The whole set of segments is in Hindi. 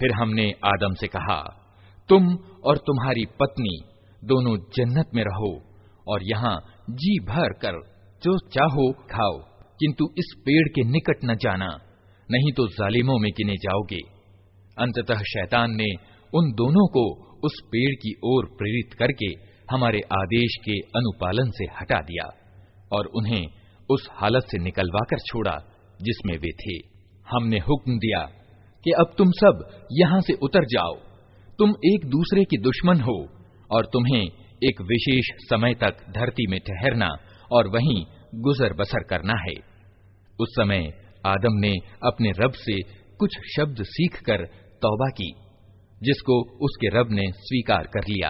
फिर हमने आदम से कहा तुम और तुम्हारी पत्नी दोनों जन्नत में रहो और यहाँ जी भर कर जो चाहो खाओ किंतु इस पेड़ के निकट न जाना, नहीं तो जालिमों में गिने जाओगे। अंततः शैतान ने उन दोनों को उस पेड़ की ओर प्रेरित करके हमारे आदेश के अनुपालन से हटा दिया और उन्हें उस हालत से निकलवा कर छोड़ा, जिसमें वे थे। हमने हुक्म दिया कि अब तुम सब यहाँ से उतर जाओ। तुम एक दूसरे की दुश्मन हो और तुम्हें एक विशेष समय तक धरती में ठहरना और वहीं गुजर बसर करना है। उस समय आदम ने अपने रब से कुछ शब्द सीखकर तौबा की, जिसको उसके रब ने स्वीकार कर लिया,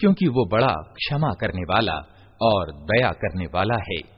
क्योंकि वो बड़ा क्षमा करने वाला और दया करने वाला है।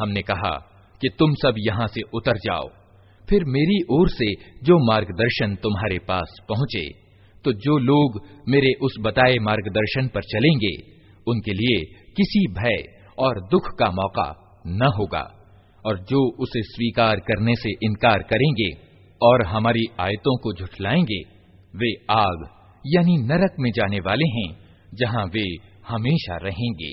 हमने कहा कि तुम सब यहाँ से उतर जाओ फिर मेरी ओर से जो मार्गदर्शन तुम्हारे पास पहुँचे तो जो लोग मेरे उस बताए मार्गदर्शन पर चलेंगे उनके लिए किसी भय और दुख का मौका न होगा और जो उसे स्वीकार करने से इनकार करेंगे और हमारी आयतों को झुठलाएंगे वे आग यानी नरक में जाने वाले हैं जहाँ वे हमेशा रहेंगे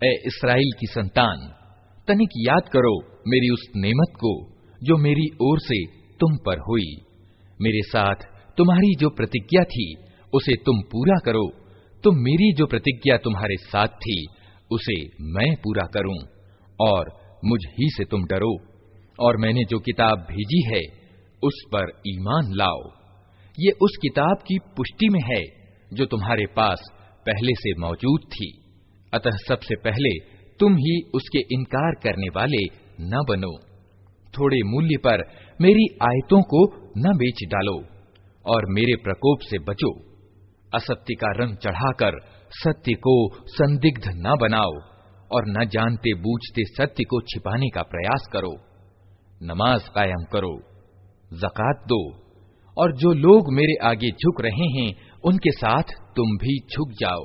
ए इसराइल की संतान तनिक याद करो मेरी उस नेमत को जो मेरी ओर से तुम पर हुई मेरे साथ तुम्हारी जो प्रतिज्ञा थी उसे तुम पूरा करो तो मेरी जो प्रतिज्ञा तुम्हारे साथ थी उसे मैं पूरा करूं और मुझ ही से तुम डरो और मैंने जो किताब भेजी है, उस पर ईमान लाओ। ये उस किताब की पुष्टि में है, जो तुम्हारे पास पहले से मौजूद थी। अतः सबसे पहले तुम ही उसके इनकार करने वाले न बनो। थोड़े मूल्य पर मेरी आयतों को न बेच डालो और मेरे प्रकोप से बचो। असत्य का रंग चढ़ाकर सत्य को संदिग्ध न बनाओ और न जानते बूझते सत्य को छिपाने का प्रयास करो। नमाज कायम करो जक़ात दो और जो लोग मेरे आगे झुक रहे हैं उनके साथ तुम भी झुक जाओ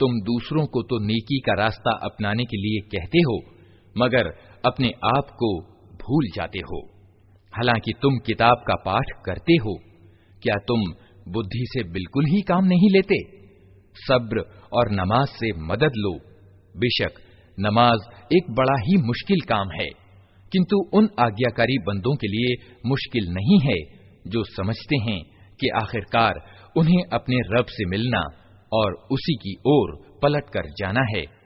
तुम दूसरों को तो नेकी का रास्ता अपनाने के लिए कहते हो मगर अपने आप को भूल जाते हो हालांकि तुम किताब का पाठ करते हो क्या तुम बुद्धि से बिल्कुल ही काम नहीं लेते सब्र और नमाज से मदद लो बेशक नमाज एक बड़ा ही मुश्किल काम है किंतु उन आज्ञाकारी बंदों के लिए मुश्किल नहीं है जो समझते हैं कि आखिरकार उन्हें अपने रब से मिलना और उसी की ओर पलट कर जाना है।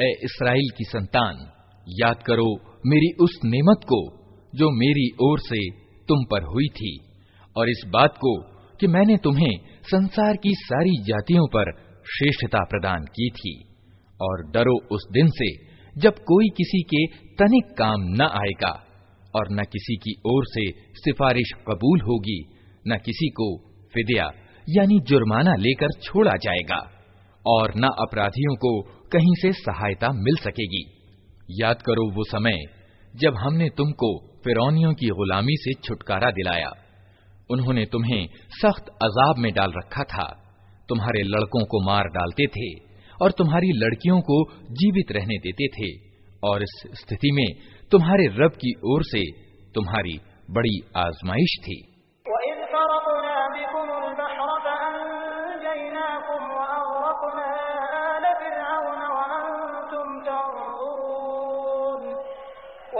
ए इसराइल की संतान, याद करो मेरी उस नेमत को, जो मेरी ओर से तुम पर हुई थी, और इस बात को कि मैंने तुम्हें संसार की सारी जातियों पर श्रेष्ठता प्रदान की थी, और डरो उस दिन से जब कोई किसी के तनिक काम न आएगा, और न किसी की ओर से सिफारिश कबूल होगी न किसी को फिदिया यानी जुर्माना लेकर छोड़ा जाएगा, और न अपराधियों को कहीं से सहायता मिल सकेगी। याद करो वो समय, जब हमने तुमको फिरौनियों की गुलामी से छुटकारा दिलाया। उन्होंने तुम्हें सख्त अजाब में डाल रखा था। तुम्हारे लड़कों को मार डालते थे, और तुम्हारी लड़कियों को जीवित रहने देते थे, और इस स्थिति में तुम्हारे रब की ओर से तुम्हारी बड़ी आजमाइश थी।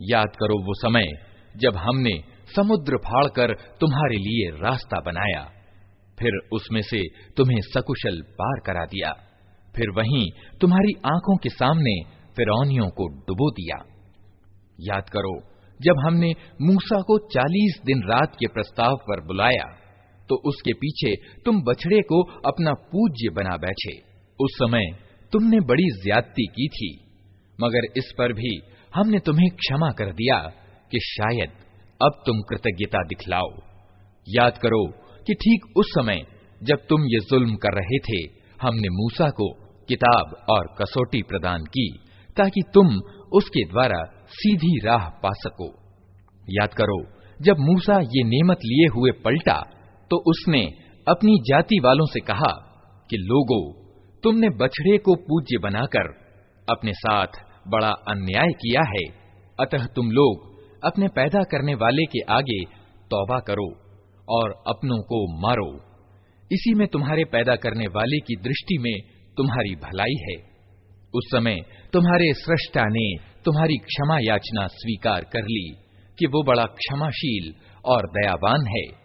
याद करो वो समय जब हमने समुद्र फाड़कर तुम्हारे लिए रास्ता बनाया फिर उसमें से तुम्हें सकुशल पार करा दिया फिर वहीं तुम्हारी आँखों के सामने फिरौनियों को डुबो दिया। याद करो, जब हमने मूसा को चालीस दिन रात के प्रस्ताव पर बुलाया तो उसके पीछे तुम बछड़े को अपना पूज्य बना बैठे। उस समय तुमने बड़ी ज्यादती की थी, मगर इस पर भी हमने तुम्हें क्षमा कर दिया कि शायद अब तुम कृतज्ञता दिखलाओ। याद करो कि ठीक उस समय जब तुम ये जुल्म कर रहे थे, हमने मूसा को किताब और कसौटी प्रदान की, ताकि तुम उसके द्वारा सीधी राह पा सको। याद करो, जब मूसा ये नेमत लिए हुए पलटा तो उसने अपनी जाति वालों से कहा कि, लोगो, तुमने बछड़े को पूज्य बनाकर अपने साथ बड़ा अन्याय किया है। अतः तुम लोग अपने पैदा करने वाले के आगे तौबा करो और अपनों को मारो। इसी में तुम्हारे पैदा करने वाले की दृष्टि में तुम्हारी भलाई है। उस समय तुम्हारे सृष्टा ने तुम्हारी क्षमा याचना स्वीकार कर ली कि वो बड़ा क्षमाशील और दयावान है।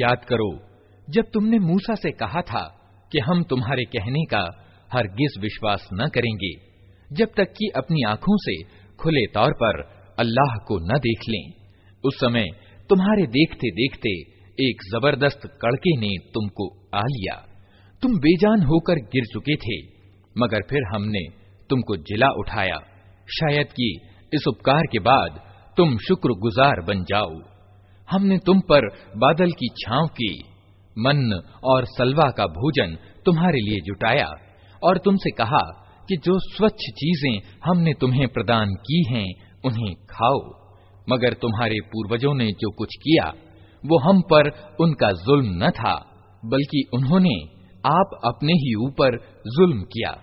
याद करो, जब तुमने मूसा से कहा था कि हम तुम्हारे कहने का हरगिज विश्वास न करेंगे, जब तक कि अपनी आँखों से खुले तौर पर अल्लाह को न देख लें, उस समय तुम्हारे देखते देखते एक ज़बरदस्त कड़के ने तुमको आ लिया। तुम बेजान होकर गिर चुके थे, मगर फिर हमने तुमको जिला उठाया, शायद कि इस उपकार के बाद तुम शुक्रगुजार बन जाओ। हमने तुम पर बादल की छांव की मन और सलवा का भोजन तुम्हारे लिए जुटाया, और तुमसे कहा कि जो स्वच्छ चीज़ें हमने तुम्हें प्रदान की हैं, उन्हें खाओ। मगर तुम्हारे पूर्वजों ने जो कुछ किया, वो हम पर उनका जुल्म न था, बल्कि उन्होंने आप अपने ही ऊपर जुल्म किया।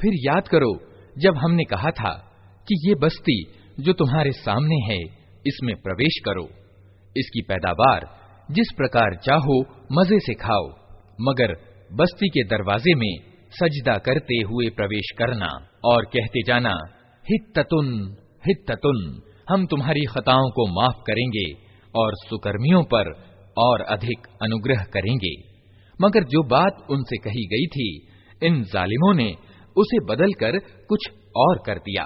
फिर याद करो जब हमने कहा था कि ये बस्ती जो तुम्हारे सामने है इसमें प्रवेश करो इसकी पैदावार जिस प्रकार चाहो, मज़े से खाओ, मगर बस्ती के दरवाजे में सजदा करते हुए प्रवेश करना और कहते जाना, हित्ततुन हित्ततुन, हम तुम्हारी खताओं को माफ़ करेंगे और सुकर्मियों पर और अधिक अनुग्रह करेंगे। मगर जो बात उनसे कही गई थी, इन जालिमों ने उसे बदलकर कुछ और कर दिया।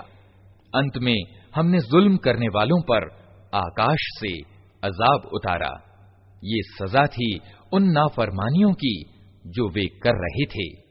अंत में हमने जुल्म करने वालों पर आकाश से अजाब उतारा। ये सजा थी उन नाफरमानियों की जो वे कर रहे थे।